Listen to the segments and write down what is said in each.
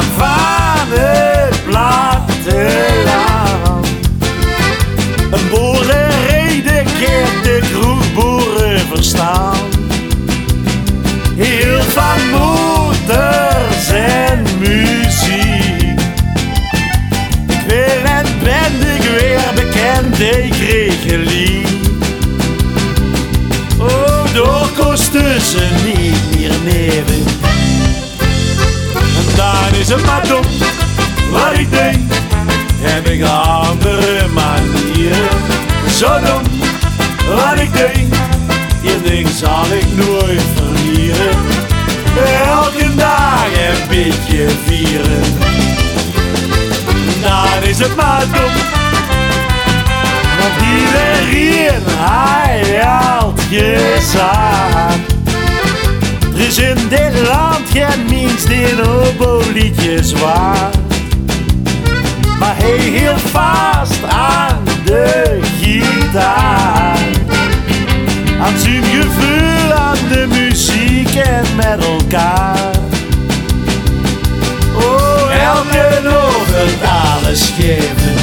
kwam van het platteland. Een boerenrede keert de kroeg boerenverstand. Heel van moeders en muziek. Ik wil en ben ik weer bekend, ik kreeg een lied. Oh, door koste ze niet. Het maar dom wat ik denk. Heb ik andere manieren. Zo dom wat ik denk. Je ding zal ik nooit verlieren. Elke dag een beetje vieren. Dan is het maar dom. Want iedereen hij haalt je zaak. Is in dit land geen minst in obo-liedjes waar. Maar hij heel vast aan de gitaar. Aan zijn gevoel, aan de muziek en met elkaar. Oh, elke ochtend alles geven.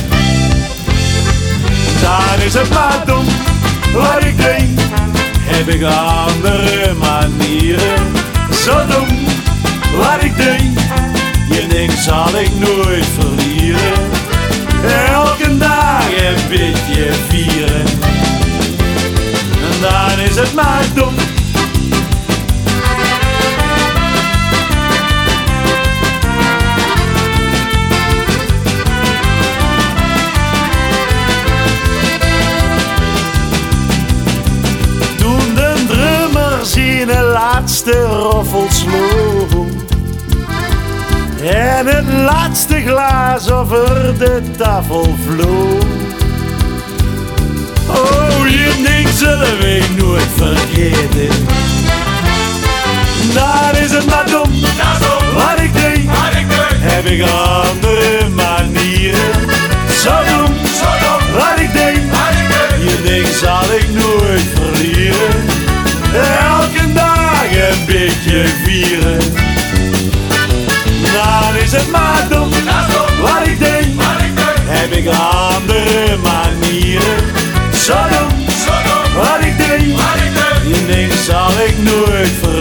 Daar is het maar dom wat ik denk. Heb ik andere Zo dom wat ik denk. Je ding zal ik nooit verlieren. Elke dag een beetje vieren. En dan is het maar dom. Laatste roffel sloeg En het laatste glaas over de tafel vloog. Oh, je ding zullen we nooit vergeten beetje vieren. Dan is het maar dom, wat ik deed. Heb ik andere manieren. Zo dom, wat ik. Je ding zal ik nooit verlieren.